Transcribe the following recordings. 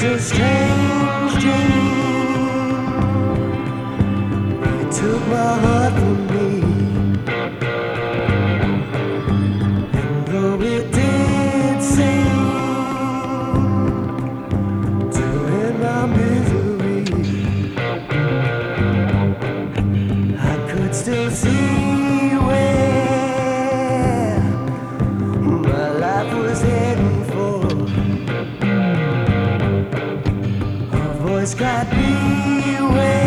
It's a strange dream. It took my heart from me. And though it did seem to end my misery, I could still see. this can't be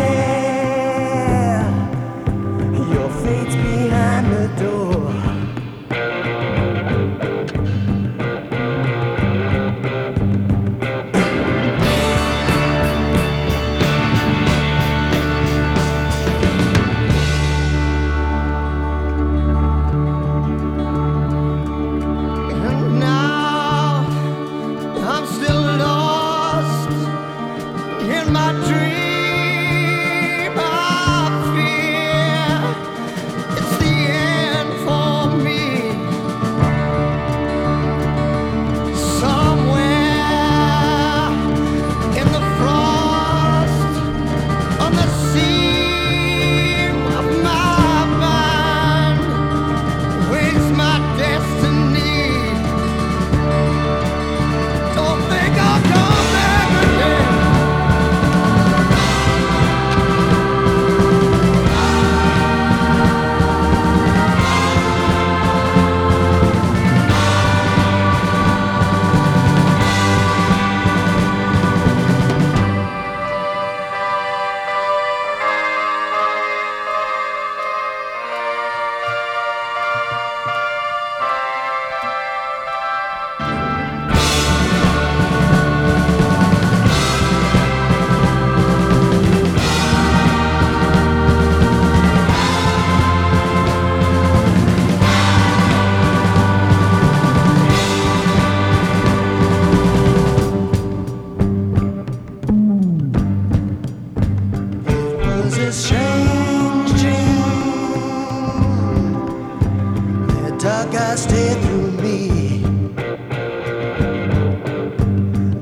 through me.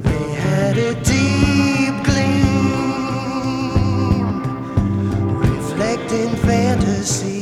They had a deep gleam, reflecting fantasy.